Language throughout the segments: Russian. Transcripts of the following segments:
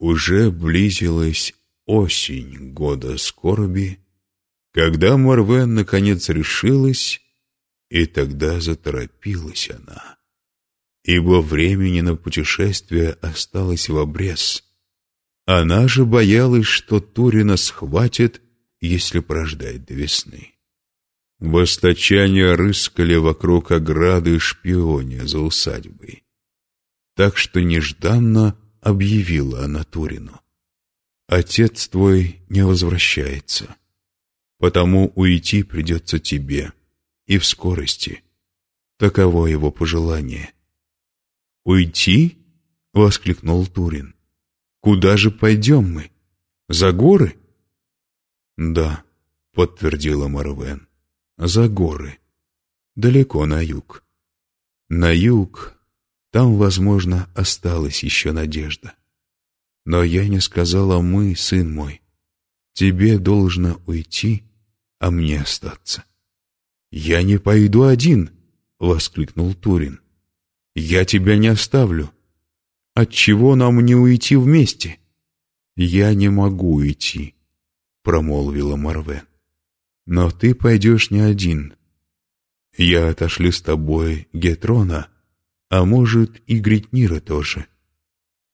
Уже близилась осень года скорби, когда Марвен наконец решилась, и тогда заторопилась она, ибо времени на путешествие осталось в обрез. Она же боялась, что Турина схватит, если прождать до весны. Восточане рыскали вокруг ограды шпионе за усадьбой. Так что нежданно объявила она Турину. «Отец твой не возвращается, потому уйти придется тебе, и в скорости. Таково его пожелание». «Уйти?» — воскликнул Турин. «Куда же пойдем мы? За горы?» «Да», — подтвердила Марвен за горы, далеко на юг. На юг, там, возможно, осталась еще надежда. Но я не сказала «мы», сын мой. Тебе должно уйти, а мне остаться. «Я не пойду один!» — воскликнул Турин. «Я тебя не оставлю. Отчего нам не уйти вместе?» «Я не могу уйти», — промолвила Марвен. Но ты пойдешь не один. Я отошлю с тобой Гетрона, а может и Гритнира тоже.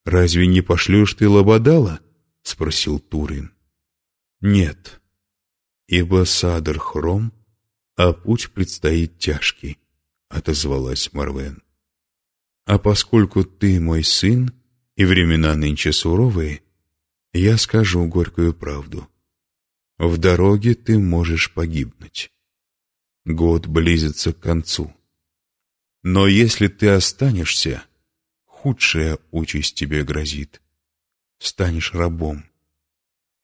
Разве не пошлешь ты Лободала? — спросил Турин. Нет, ибо Садр хром, а путь предстоит тяжкий, — отозвалась Марвен. А поскольку ты мой сын, и времена нынче суровые, я скажу горькую правду — в дороге ты можешь погибнуть. Год близится к концу. Но если ты останешься, худшая участь тебе грозит. Станешь рабом.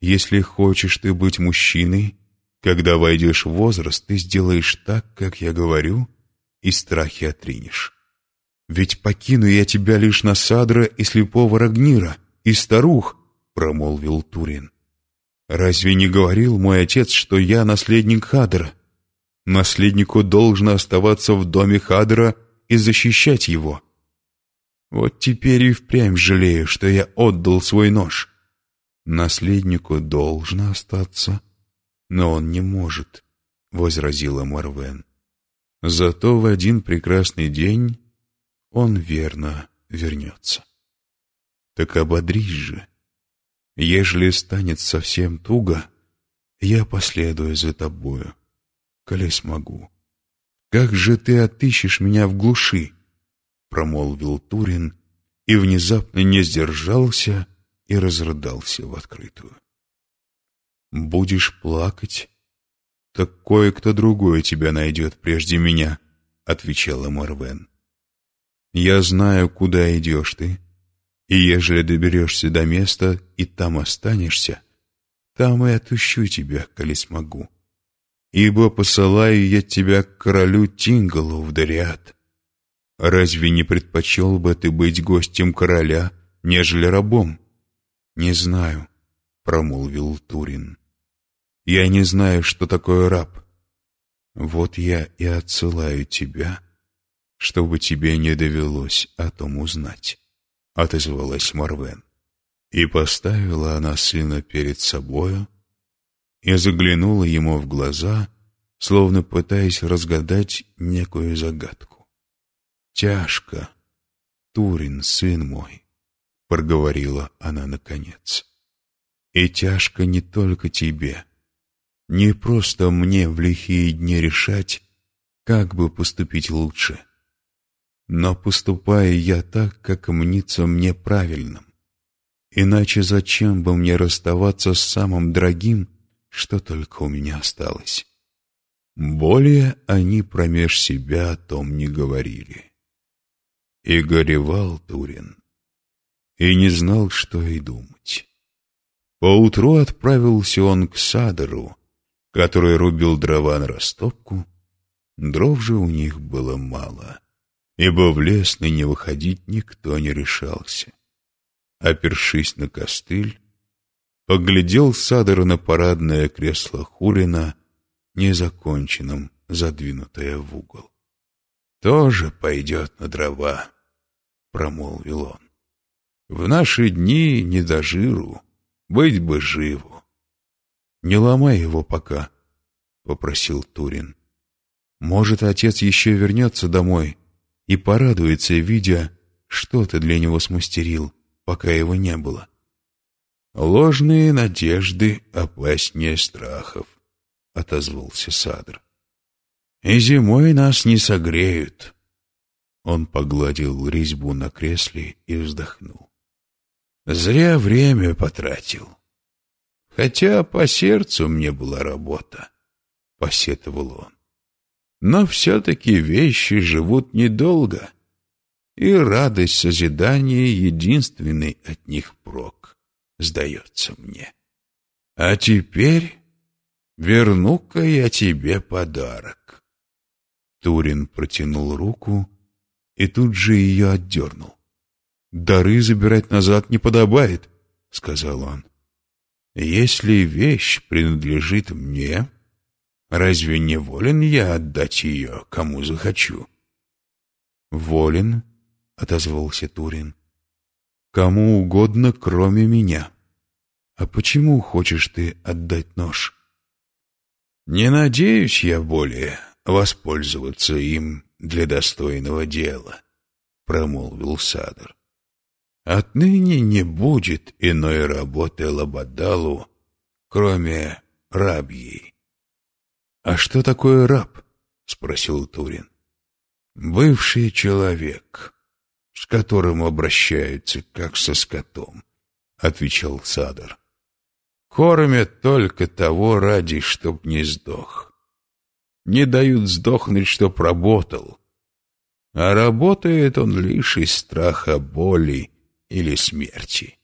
Если хочешь ты быть мужчиной, когда войдешь в возраст, ты сделаешь так, как я говорю, и страхи отринешь. Ведь покину я тебя лишь на Садра и слепого Рагнира, и старух, — промолвил Турин. Разве не говорил мой отец, что я наследник Хадра? Наследнику должно оставаться в доме Хадра и защищать его. Вот теперь и впрямь жалею, что я отдал свой нож. Наследнику должно остаться, но он не может, — возразила Марвен. Зато в один прекрасный день он верно вернется. Так ободрись же, Ежели станет совсем туго, я последую за тобою, коли смогу. Как же ты отыщешь меня в глуши? Промолвил Турин и внезапно не сдержался и разрыдался в открытую. Будешь плакать, так кое-кто другой тебя найдет прежде меня, отвечала Марвен. Я знаю, куда идешь ты, и ежели доберешься до места и там останешься, там и отыщу тебя, коли смогу. Ибо посылаю я тебя к королю Тингалу в Дариат. Разве не предпочел бы ты быть гостем короля, нежели рабом? Не знаю, — промолвил Турин. Я не знаю, что такое раб. Вот я и отсылаю тебя, чтобы тебе не довелось о том узнать. — отозвалась Марвен. И поставила она сына перед собою и заглянула ему в глаза, словно пытаясь разгадать некую загадку. «Тяжко, Турин, сын мой», — проговорила она наконец. «И тяжко не только тебе, не просто мне в лихие дни решать, как бы поступить лучше» но поступаю я так, как мнится мне правильным. Иначе зачем бы мне расставаться с самым дорогим, что только у меня осталось? Более они промеж себя о том не говорили. И горевал Турин, и не знал, что и думать. Поутру отправился он к Садору, который рубил дрова на растопку, дров же у них было мало ибо в лес ныне выходить никто не решался. Опершись на костыль, поглядел Садор на парадное кресло Хурина, незаконченным, задвинутое в угол. «Тоже пойдет на дрова», — промолвил он. В наши дни не до жиру, быть бы живу. Не ломай его пока, — попросил Турин. Может, отец еще вернется домой и порадуется, видя, что ты для него смастерил, пока его не было. Ложные надежды опаснее страхов, — отозвался Садр. И зимой нас не согреют. Он погладил резьбу на кресле и вздохнул. Зря время потратил. Хотя по сердцу мне была работа, — посетовал он. Но все-таки вещи живут недолго, и радость созидания — единственный от них прок, сдается мне. А теперь верну-ка я тебе подарок. Турин протянул руку и тут же ее отдернул. «Дары забирать назад не подобает», — сказал он. «Если вещь принадлежит мне, разве не волен я отдать ее, кому захочу?» «Волен», — отозвался Турин. «Кому угодно, кроме меня. А почему хочешь ты отдать нож?» «Не надеюсь я более воспользоваться им для достойного дела», — промолвил Садр. Отныне не будет иной работы Лабадалу, кроме рабьей. — А что такое раб? — спросил Турин. — Бывший человек, с которым обращаются как со скотом, — отвечал Садар. — Кормят только того ради, чтоб не сдох. Не дают сдохнуть, чтоб работал. А работает он лишь из страха боли или смерти.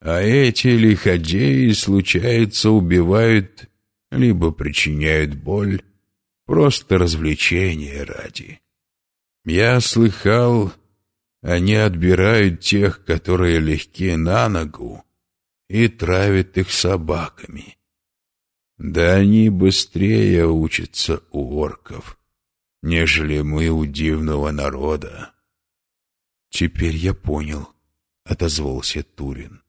А эти лиходеи, случается, убивают, либо причиняют боль, просто развлечения ради. Я слыхал, они отбирают тех, которые легки на ногу, и травят их собаками. Да они быстрее учатся у орков, нежели мы у дивного народа. Теперь я понял, — отозвался Турин.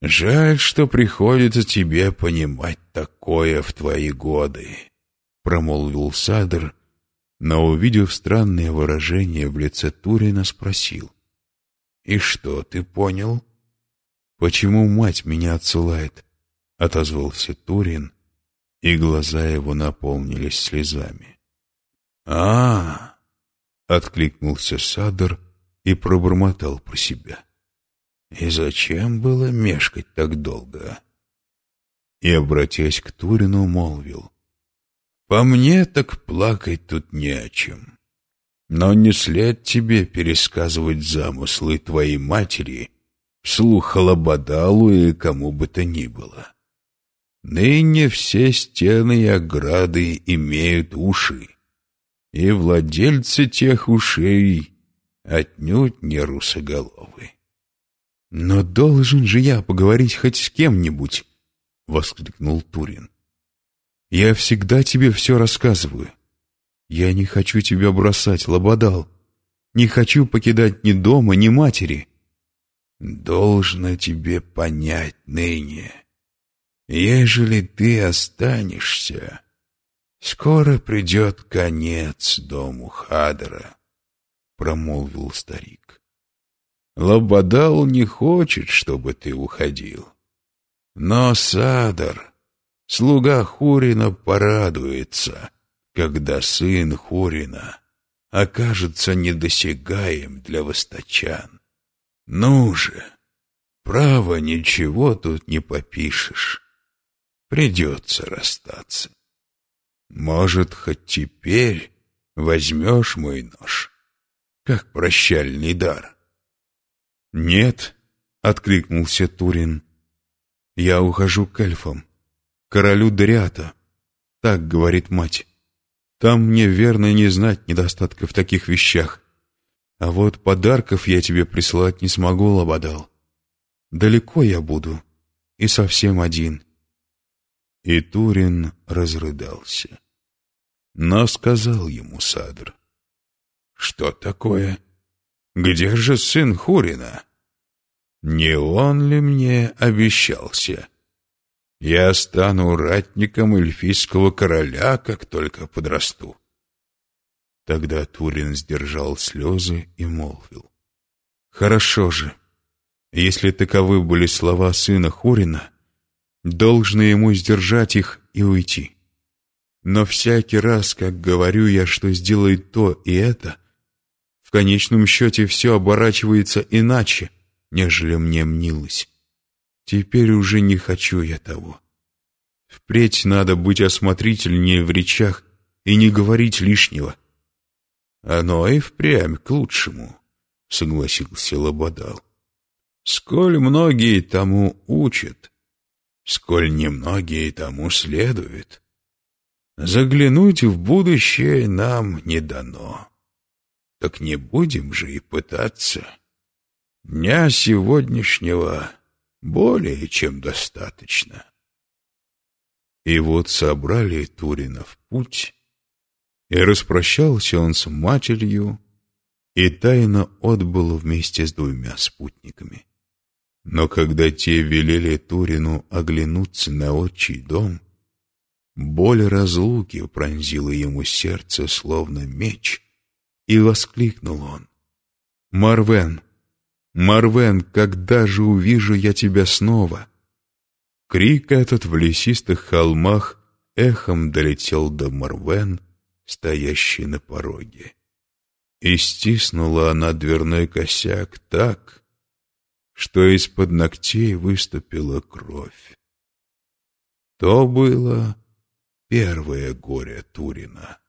«Жаль, что приходится тебе понимать такое в твои годы», — промолвил Садр, но, увидев странное выражение в лице Турина, спросил. «И что ты понял?» «Почему мать меня отсылает?» — отозвался Турин, и глаза его наполнились слезами. «А-а-а!» — откликнулся Садр, — и пробормотал про себя. И зачем было мешкать так долго? И, обратясь к Турину, молвил. По мне так плакать тут не о чем. Но не след тебе пересказывать замыслы твоей матери вслух Лободалу и кому бы то ни было. Ныне все стены и ограды имеют уши, и владельцы тех ушей отнюдь не русоголовый. «Но должен же я поговорить хоть с кем-нибудь!» — воскликнул Турин. «Я всегда тебе все рассказываю. Я не хочу тебя бросать, Лободал. Не хочу покидать ни дома, ни матери». «Должно тебе понять ныне. Ежели ты останешься, скоро придет конец дому Хадра промолвил старик. Лободал не хочет, чтобы ты уходил. Но Садар, слуга Хурина, порадуется, когда сын Хурина окажется недосягаем для восточан. Ну же, право, ничего тут не попишешь. Придется расстаться. Может, хоть теперь возьмешь мой нож как прощальный дар. «Нет», — откликнулся Турин, — «я ухожу к эльфам, королю Дариата, так говорит мать. Там мне верно не знать недостатков в таких вещах. А вот подарков я тебе прислать не смогу, Лободал. Далеко я буду и совсем один». И Турин разрыдался. Но сказал ему Садр, что такое? Где же сын Хурина? Не он ли мне обещался? Я стану ратником эльфийского короля, как только подрасту. Тогда Турин сдержал слезы и молвил. «Хорошо же. Если таковы были слова сына Хурина, должны ему сдержать их и уйти. Но всякий раз, как говорю я, что сделает то и это, в конечном счете все оборачивается иначе, нежели мне мнилось. Теперь уже не хочу я того. Впредь надо быть осмотрительнее в речах и не говорить лишнего. Оно и впрямь к лучшему, — согласился Лободал. Сколь многие тому учат, сколь немногие тому следуют. Заглянуть в будущее нам не дано. Так не будем же и пытаться. Дня сегодняшнего более чем достаточно. И вот собрали Турина в путь, и распрощался он с матерью, и тайно отбыл вместе с двумя спутниками. Но когда те велели Турину оглянуться на отчий дом, боль разлуки пронзила ему сердце, словно меч, и воскликнул он. «Марвен! Марвен, когда же увижу я тебя снова?» Крик этот в лесистых холмах эхом долетел до Марвен, стоящий на пороге. И стиснула она дверной косяк так, что из-под ногтей выступила кровь. То было первое горе Турина.